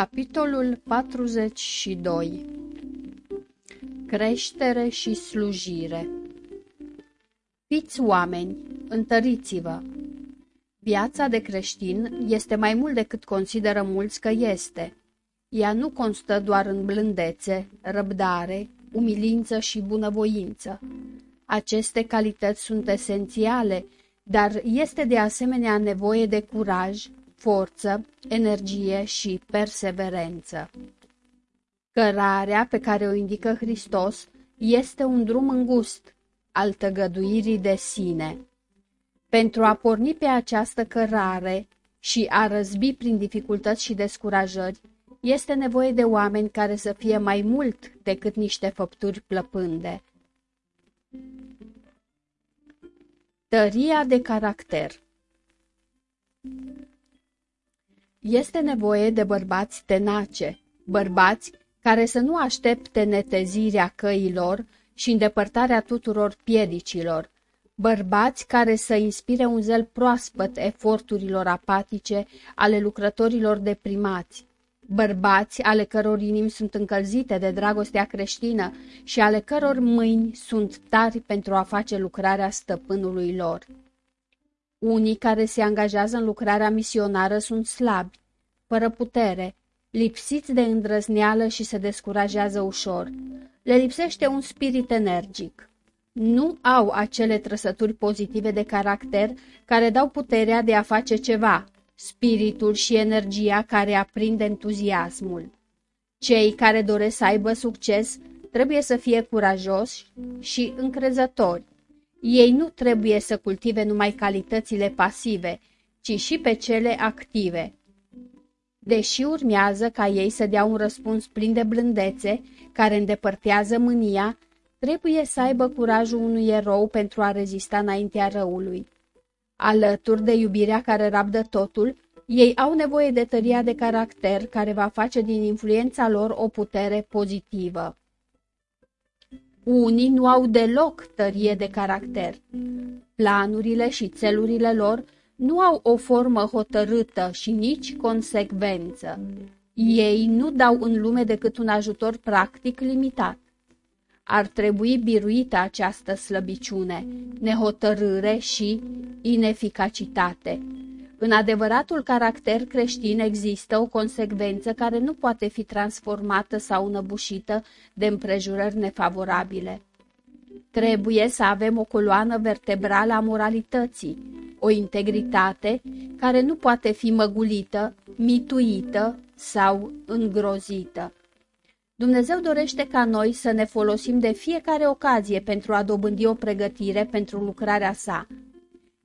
Capitolul 42 Creștere și slujire Fiți oameni, întăriți-vă! Viața de creștin este mai mult decât consideră mulți că este. Ea nu constă doar în blândețe, răbdare, umilință și bunăvoință. Aceste calități sunt esențiale, dar este de asemenea nevoie de curaj, forță, energie și perseverență. Cărarea pe care o indică Hristos este un drum îngust al tăgăduirii de sine. Pentru a porni pe această cărare și a răzbi prin dificultăți și descurajări, este nevoie de oameni care să fie mai mult decât niște făpturi plăpânde. Tăria de caracter este nevoie de bărbați tenace, bărbați care să nu aștepte netezirea căilor și îndepărtarea tuturor piedicilor, bărbați care să inspire un zel proaspăt eforturilor apatice ale lucrătorilor deprimați, bărbați ale căror inimi sunt încălzite de dragostea creștină și ale căror mâini sunt tari pentru a face lucrarea stăpânului lor. Unii care se angajează în lucrarea misionară sunt slabi, fără putere, lipsiți de îndrăzneală și se descurajează ușor. Le lipsește un spirit energic. Nu au acele trăsături pozitive de caracter care dau puterea de a face ceva, spiritul și energia care aprinde entuziasmul. Cei care doresc să aibă succes trebuie să fie curajoși și încrezători. Ei nu trebuie să cultive numai calitățile pasive, ci și pe cele active. Deși urmează ca ei să dea un răspuns plin de blândețe, care îndepărtează mânia, trebuie să aibă curajul unui erou pentru a rezista înaintea răului. Alături de iubirea care rabdă totul, ei au nevoie de tăria de caracter care va face din influența lor o putere pozitivă. Unii nu au deloc tărie de caracter. Planurile și țelurile lor nu au o formă hotărâtă și nici consecvență. Ei nu dau în lume decât un ajutor practic limitat. Ar trebui biruită această slăbiciune, nehotărâre și ineficacitate. În adevăratul caracter creștin există o consecvență care nu poate fi transformată sau înăbușită de împrejurări nefavorabile. Trebuie să avem o coloană vertebrală a moralității, o integritate care nu poate fi măgulită, mituită sau îngrozită. Dumnezeu dorește ca noi să ne folosim de fiecare ocazie pentru a dobândi o pregătire pentru lucrarea sa.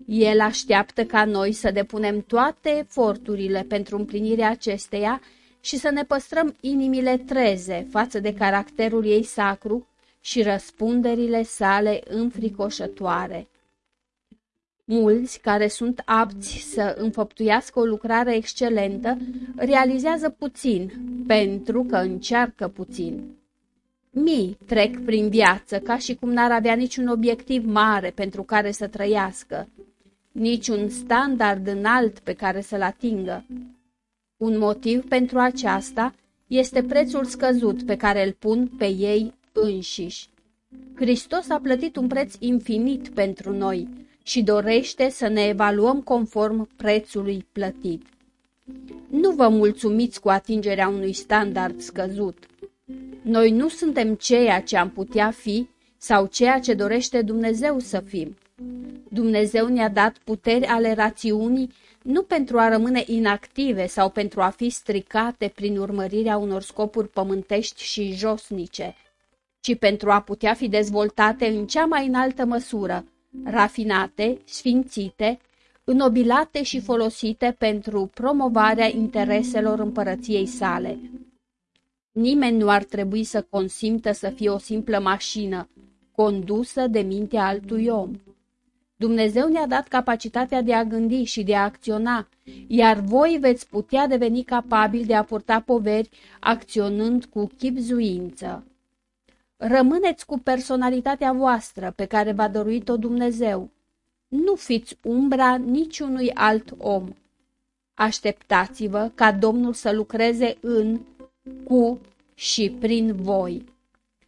El așteaptă ca noi să depunem toate eforturile pentru împlinirea acesteia și să ne păstrăm inimile treze față de caracterul ei sacru și răspunderile sale înfricoșătoare. Mulți care sunt apți să înfăptuiască o lucrare excelentă realizează puțin pentru că încearcă puțin. Mii trec prin viață ca și cum n-ar avea niciun obiectiv mare pentru care să trăiască, niciun standard înalt pe care să-l atingă. Un motiv pentru aceasta este prețul scăzut pe care îl pun pe ei înșiși. Hristos a plătit un preț infinit pentru noi și dorește să ne evaluăm conform prețului plătit. Nu vă mulțumiți cu atingerea unui standard scăzut. Noi nu suntem ceea ce am putea fi sau ceea ce dorește Dumnezeu să fim. Dumnezeu ne-a dat puteri ale rațiunii nu pentru a rămâne inactive sau pentru a fi stricate prin urmărirea unor scopuri pământești și josnice, ci pentru a putea fi dezvoltate în cea mai înaltă măsură, rafinate, sfințite, înobilate și folosite pentru promovarea intereselor împărăției sale. Nimeni nu ar trebui să consimtă să fie o simplă mașină, condusă de mintea altui om. Dumnezeu ne-a dat capacitatea de a gândi și de a acționa, iar voi veți putea deveni capabili de a purta poveri acționând cu chipzuință. Rămâneți cu personalitatea voastră pe care v-a dăruit-o Dumnezeu. Nu fiți umbra niciunui alt om. Așteptați-vă ca Domnul să lucreze în, cu și prin voi.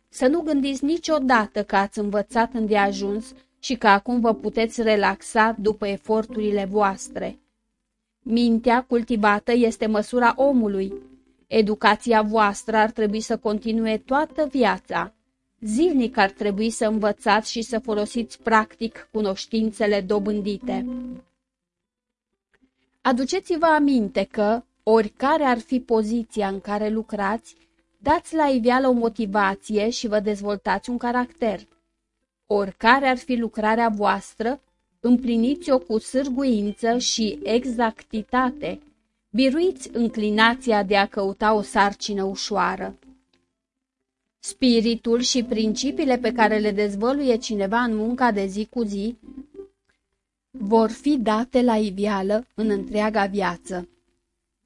Să nu gândiți niciodată că ați învățat îndeajuns și că acum vă puteți relaxa după eforturile voastre. Mintea cultivată este măsura omului. Educația voastră ar trebui să continue toată viața. Zilnic ar trebui să învățați și să folosiți practic cunoștințele dobândite. Aduceți-vă aminte că, oricare ar fi poziția în care lucrați, dați la iveală o motivație și vă dezvoltați un caracter. Oricare ar fi lucrarea voastră, împliniți-o cu sârguință și exactitate. Biruiți înclinația de a căuta o sarcină ușoară. Spiritul și principiile pe care le dezvăluie cineva în munca de zi cu zi vor fi date la iveală în întreaga viață.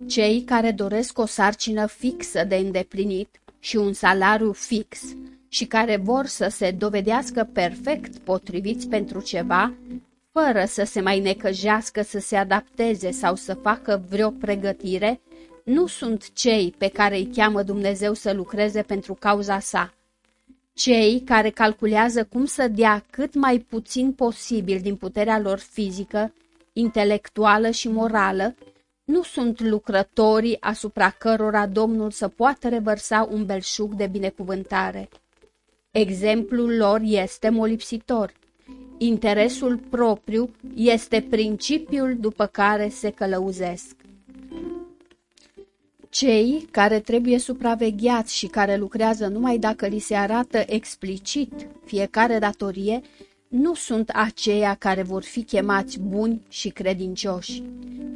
Cei care doresc o sarcină fixă de îndeplinit și un salariu fix și care vor să se dovedească perfect potriviți pentru ceva, fără să se mai necăjească să se adapteze sau să facă vreo pregătire, nu sunt cei pe care îi cheamă Dumnezeu să lucreze pentru cauza sa. Cei care calculează cum să dea cât mai puțin posibil din puterea lor fizică, intelectuală și morală, nu sunt lucrătorii asupra cărora Domnul să poată revărsa un belșug de binecuvântare. Exemplul lor este molipsitor. Interesul propriu este principiul după care se călăuzesc. Cei care trebuie supravegheați și care lucrează numai dacă li se arată explicit fiecare datorie, nu sunt aceia care vor fi chemați buni și credincioși.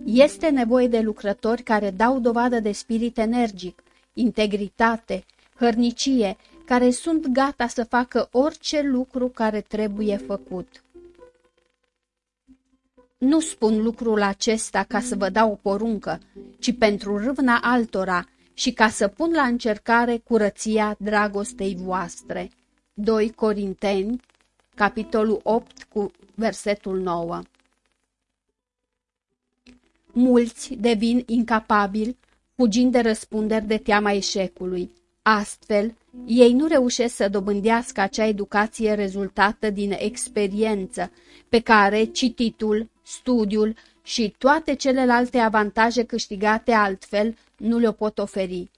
Este nevoie de lucrători care dau dovadă de spirit energic, integritate, hărnicie, care sunt gata să facă orice lucru care trebuie făcut. Nu spun lucrul acesta ca să vă dau o poruncă, ci pentru râvna altora și ca să pun la încercare curăția dragostei voastre. 2 Corinteni, capitolul 8 cu versetul 9 Mulți devin incapabili, fugind de răspunderi de teama eșecului. Astfel, ei nu reușesc să dobândească acea educație rezultată din experiență, pe care cititul, studiul și toate celelalte avantaje câștigate altfel nu le-o pot oferi.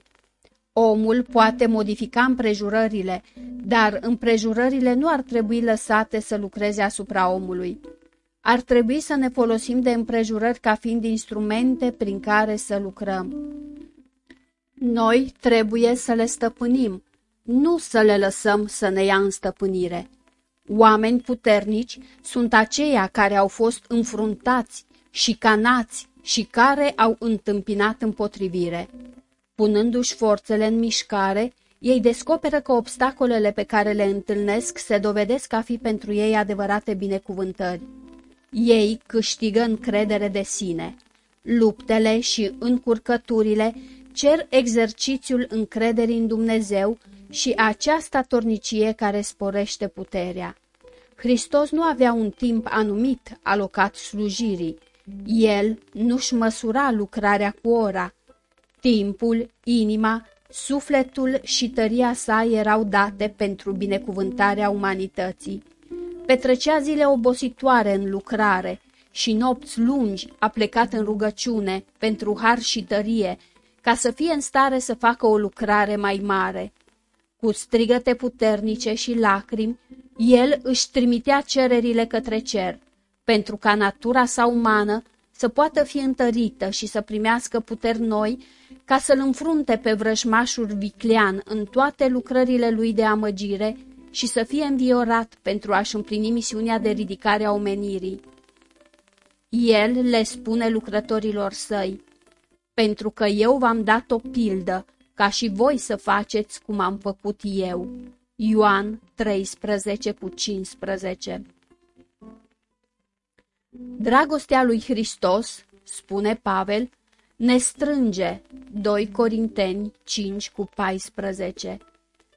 Omul poate modifica împrejurările, dar împrejurările nu ar trebui lăsate să lucreze asupra omului. Ar trebui să ne folosim de împrejurări ca fiind instrumente prin care să lucrăm. Noi trebuie să le stăpânim, nu să le lăsăm să ne ia în stăpânire. Oameni puternici sunt aceia care au fost înfruntați și canați și care au întâmpinat împotrivire. Punându-și forțele în mișcare, ei descoperă că obstacolele pe care le întâlnesc se dovedesc a fi pentru ei adevărate binecuvântări. Ei câștigă încredere de sine. Luptele și încurcăturile cer exercițiul încrederii în Dumnezeu și această tornicie care sporește puterea. Hristos nu avea un timp anumit alocat slujirii. El nu-și măsura lucrarea cu ora. Timpul, inima, sufletul și tăria sa erau date pentru binecuvântarea umanității. Petrecea zile obositoare în lucrare și nopți lungi a plecat în rugăciune pentru har și tărie, ca să fie în stare să facă o lucrare mai mare. Cu strigăte puternice și lacrimi, el își trimitea cererile către cer, pentru ca natura sa umană să poată fi întărită și să primească puteri noi, ca să-l înfrunte pe vrăjmașul viclean în toate lucrările lui de amăgire și să fie înviorat pentru a-și împlini misiunea de ridicare a omenirii. El le spune lucrătorilor săi, pentru că eu v-am dat o pildă, ca și voi să faceți cum am făcut eu. Ioan 13 cu 15 Dragostea lui Hristos, spune Pavel, ne strânge 2 Corinteni 5 cu 14.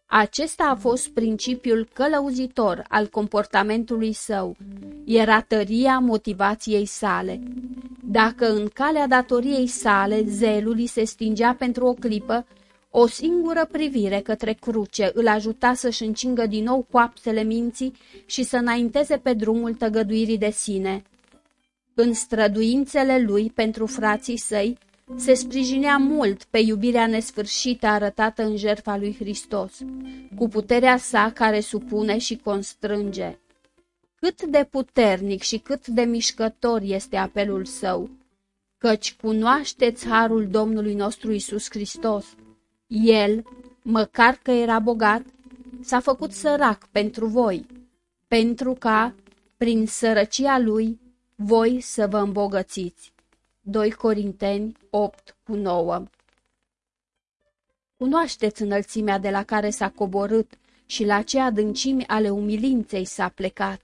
Acesta a fost principiul călăuzitor al comportamentului său, era tăria motivației sale. Dacă în calea datoriei sale zelul îi se stingea pentru o clipă, o singură privire către cruce îl ajuta să-și încingă din nou coapsele minții și să înainteze pe drumul tăgăduirii de sine. În străduințele lui pentru frații săi, se sprijinea mult pe iubirea nesfârșită arătată în jertfa lui Hristos, cu puterea sa care supune și constrânge. Cât de puternic și cât de mișcător este apelul său, căci cunoașteți harul Domnului nostru Isus Hristos. El, măcar că era bogat, s-a făcut sărac pentru voi, pentru ca, prin sărăcia lui, voi să vă îmbogățiți. 2 Corinteni 8 cu 9 Cunoașteți înălțimea de la care s-a coborât și la ce adâncimi ale umilinței s-a plecat.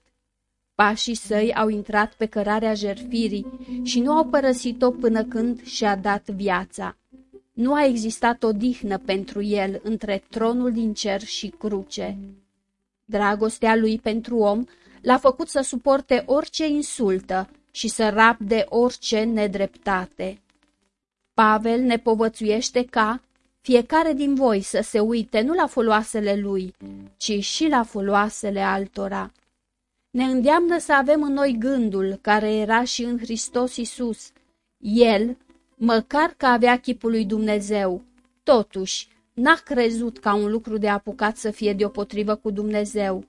Pașii săi au intrat pe cărarea jerfirii și nu au părăsit-o până când și-a dat viața. Nu a existat o dihnă pentru el între tronul din cer și cruce. Dragostea lui pentru om l-a făcut să suporte orice insultă și să rabde orice nedreptate. Pavel ne povățuiește ca fiecare din voi să se uite nu la foloasele lui, ci și la foloasele altora. Ne îndeamnă să avem în noi gândul care era și în Hristos Isus. El, măcar că avea chipul lui Dumnezeu, totuși n-a crezut ca un lucru de apucat să fie deopotrivă cu Dumnezeu,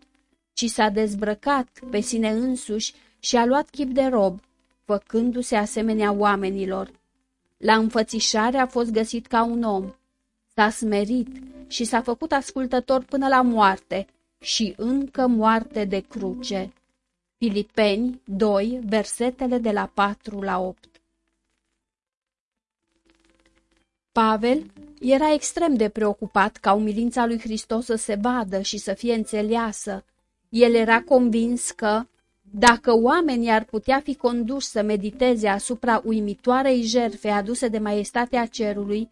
ci s-a dezbrăcat pe sine însuși și a luat chip de rob, făcându-se asemenea oamenilor. La înfățișare a fost găsit ca un om. S-a smerit și s-a făcut ascultător până la moarte și încă moarte de cruce. Filipeni 2, versetele de la 4 la 8 Pavel era extrem de preocupat ca umilința lui Hristos să se vadă și să fie înțeleasă. El era convins că, dacă oamenii ar putea fi conduși să mediteze asupra uimitoarei jerfe aduse de maestatea cerului,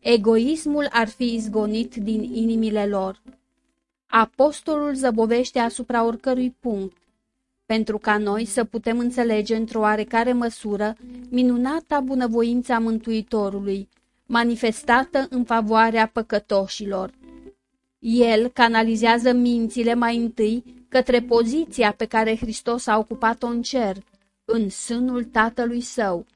egoismul ar fi izgonit din inimile lor. Apostolul zăbovește asupra oricărui punct, pentru ca noi să putem înțelege într-o oarecare măsură minunata bunăvoința Mântuitorului, manifestată în favoarea păcătoșilor. El canalizează mințile mai întâi către poziția pe care Hristos a ocupat-o în cer, în sânul Tatălui Său.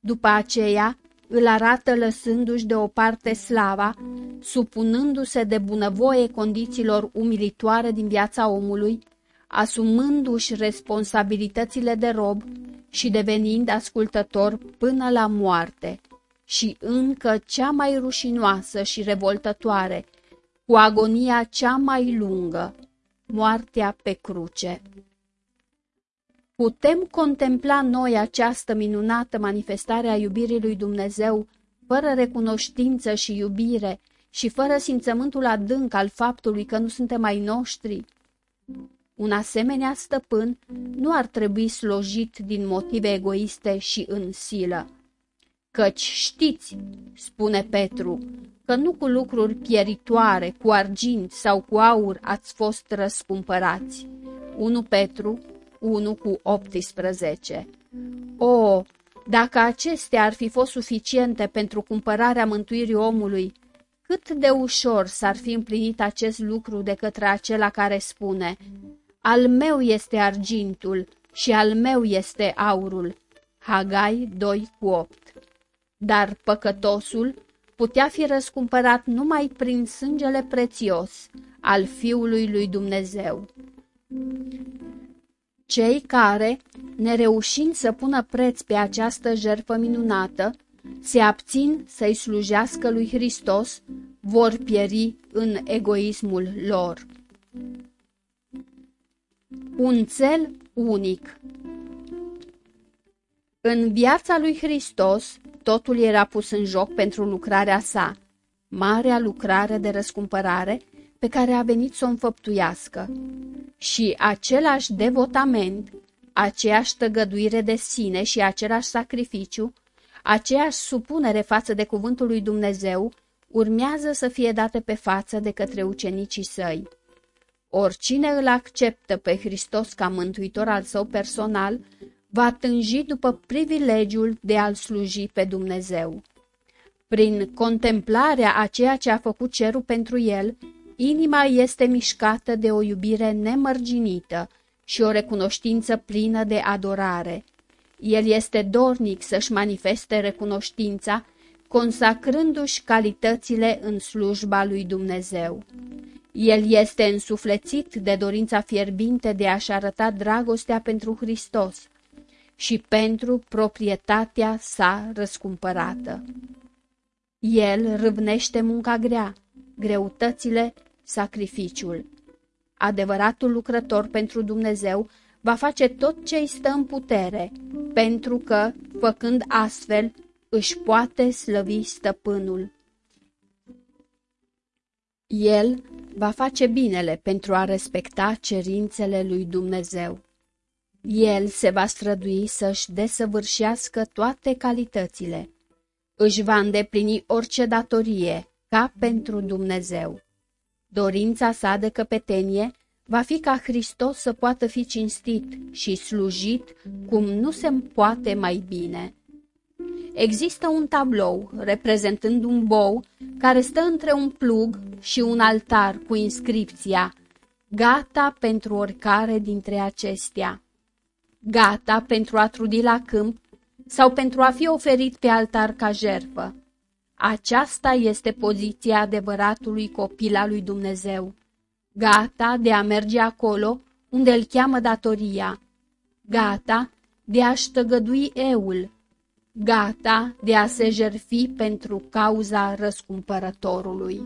După aceea, îl arată lăsându-și deoparte slava, supunându-se de bunăvoie condițiilor umilitoare din viața omului, asumându-și responsabilitățile de rob și devenind ascultător până la moarte. Și încă cea mai rușinoasă și revoltătoare, cu agonia cea mai lungă, moartea pe cruce. Putem contempla noi această minunată manifestare a iubirii lui Dumnezeu fără recunoștință și iubire și fără simțământul adânc al faptului că nu suntem ai noștri? Un asemenea stăpân nu ar trebui slojit din motive egoiste și în silă. Căci știți, spune Petru, că nu cu lucruri pieritoare, cu argint sau cu aur ați fost răscumpărați. 1 Petru 1 cu 18 O, dacă acestea ar fi fost suficiente pentru cumpărarea mântuirii omului, cât de ușor s-ar fi împlinit acest lucru de către acela care spune Al meu este argintul și al meu este aurul. Hagai 2 cu 8 Dar păcătosul putea fi răscumpărat numai prin sângele prețios al Fiului lui Dumnezeu. Cei care, nereușind să pună preț pe această jertfă minunată, se abțin să-i slujească lui Hristos, vor pieri în egoismul lor. Un cel unic În viața lui Hristos, Totul era pus în joc pentru lucrarea sa, marea lucrare de răscumpărare pe care a venit să o înfăptuiască. Și același devotament, aceeași tăgăduire de sine și același sacrificiu, aceeași supunere față de cuvântul lui Dumnezeu, urmează să fie date pe față de către ucenicii săi. Oricine îl acceptă pe Hristos ca mântuitor al său personal, va tânji după privilegiul de a-L sluji pe Dumnezeu. Prin contemplarea a ceea ce a făcut cerul pentru el, inima este mișcată de o iubire nemărginită și o recunoștință plină de adorare. El este dornic să-și manifeste recunoștința, consacrându-și calitățile în slujba lui Dumnezeu. El este însuflețit de dorința fierbinte de a-și arăta dragostea pentru Hristos și pentru proprietatea sa răscumpărată. El râvnește munca grea, greutățile, sacrificiul. Adevăratul lucrător pentru Dumnezeu va face tot ce îi stă în putere, pentru că, făcând astfel, își poate slăvi stăpânul. El va face binele pentru a respecta cerințele lui Dumnezeu. El se va strădui să-și desăvârșească toate calitățile. Își va îndeplini orice datorie, ca pentru Dumnezeu. Dorința sa de căpetenie va fi ca Hristos să poată fi cinstit și slujit cum nu se poate mai bine. Există un tablou reprezentând un bou care stă între un plug și un altar cu inscripția Gata pentru oricare dintre acestea gata pentru a trudi la câmp sau pentru a fi oferit pe altar ca jerfă. Aceasta este poziția adevăratului copil al lui Dumnezeu, gata de a merge acolo unde îl cheamă datoria, gata de a-și tăgădui eul, gata de a se jerfi pentru cauza răscumpărătorului.